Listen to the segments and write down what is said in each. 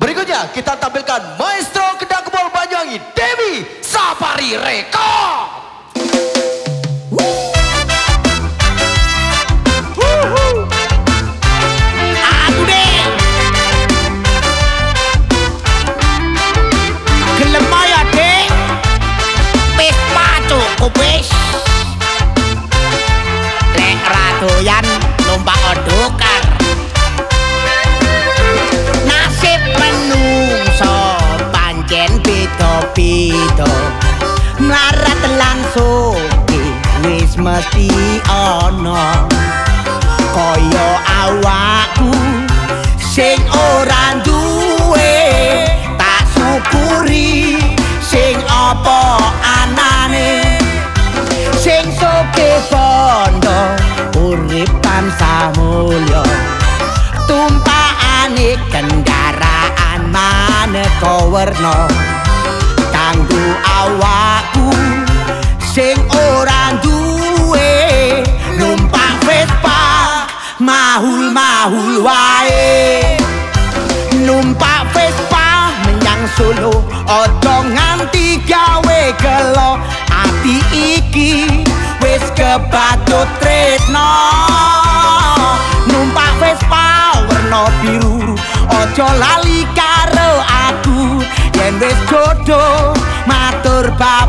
Berikutnya kita tampilkan Maestro Kedang Kebol Banyuwangi Dewi Sapari Rekod. Mesti ana kaya awakku sing ora duwe tak syukuri sing apa anane. Sing soke bondo urip tansah mulya tumpakane kendaraan maneka werna. Kanggo awakku sing ora Solo ojo nganti gawe gelo. Ati iki wis kebatut tresno. Numpak Vespa warna biru ojo lali karo aku. Yen wis jodoh matur bapak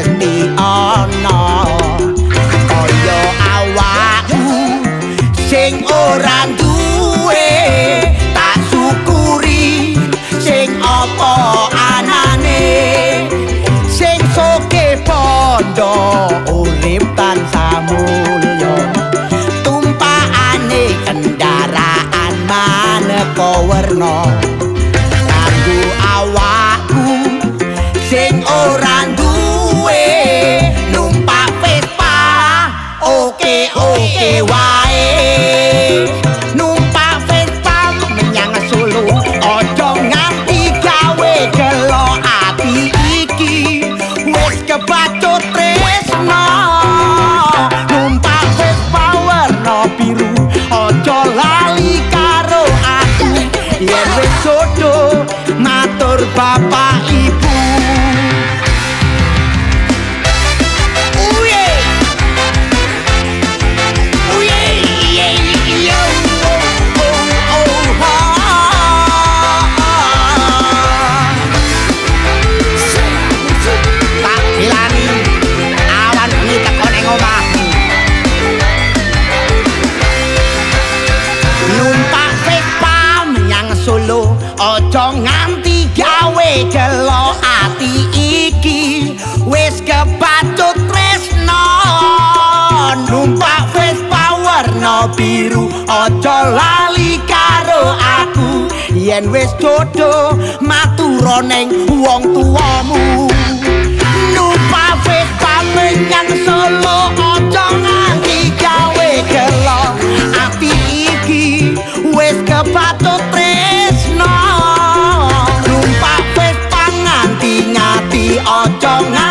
mesti ana kaya awakku sing ora duwe tak syukuri sing apa anane. Sing soke pondo urip tansah mulya. Tumpakane kendaraan maneka werna. Kanggo awakku sing ora oke wae numpak Vespa menyang Solo. Ojo nganti gawe gelo ati iki. Wis kebacut tresno. Numpak Vespa warna biru. Ojo lali karo aku yen wis matur bapak Solo ojo nganti gawe gelo ati iki. Wis kebacut tresno numpak Vespa warna biru ojo lali karo aku. Yen wis dodo matura ning wong tuamu. Numpak Vespa menyang Solo ngati nganti